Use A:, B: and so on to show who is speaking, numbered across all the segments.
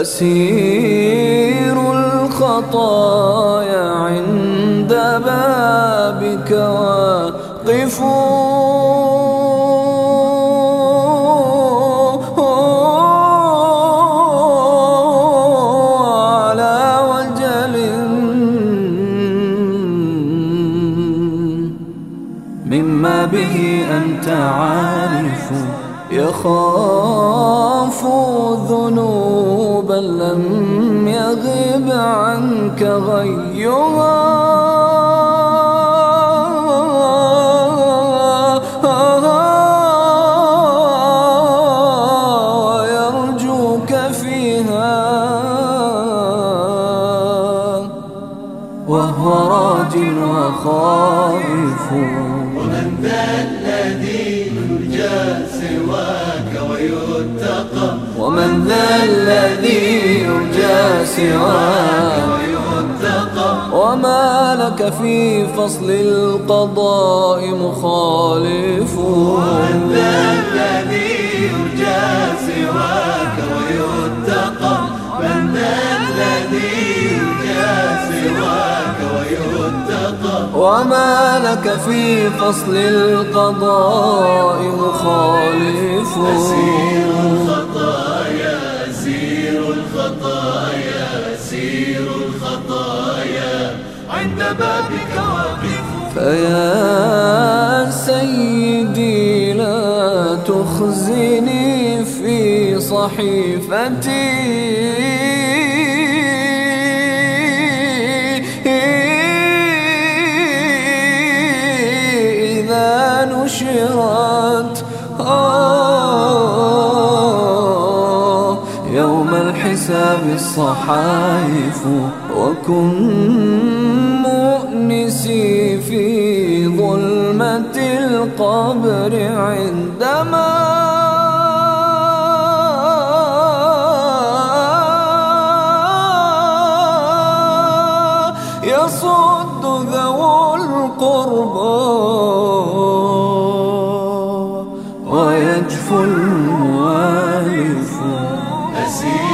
A: أسير الخطايا عند بابك واقف. على وجل مما به أنت عارف. يخاف ذنوبا لم يغب عنك غيها ويرجوك فيها. وهو راج وخائف.
B: ومن ذا
A: ومن ذا الذي يرجى سواك وما لك في فصل القضاء مخالف.
B: ومن ذا الذي يرجى سواك ويتقى من ذا الذي يرجى سواك ويتقى
A: وما لك في فصل القضاء مخالف.
B: أسير عند بابك واقف
A: فيا سيدي لا تخزني في صحيفتي. نشرت آه الحساب الصحائف وكن مؤنسي في ظلمة القبر عندما يصد ذو القربى ويجفو الموالف.
B: أسير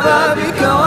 A: بك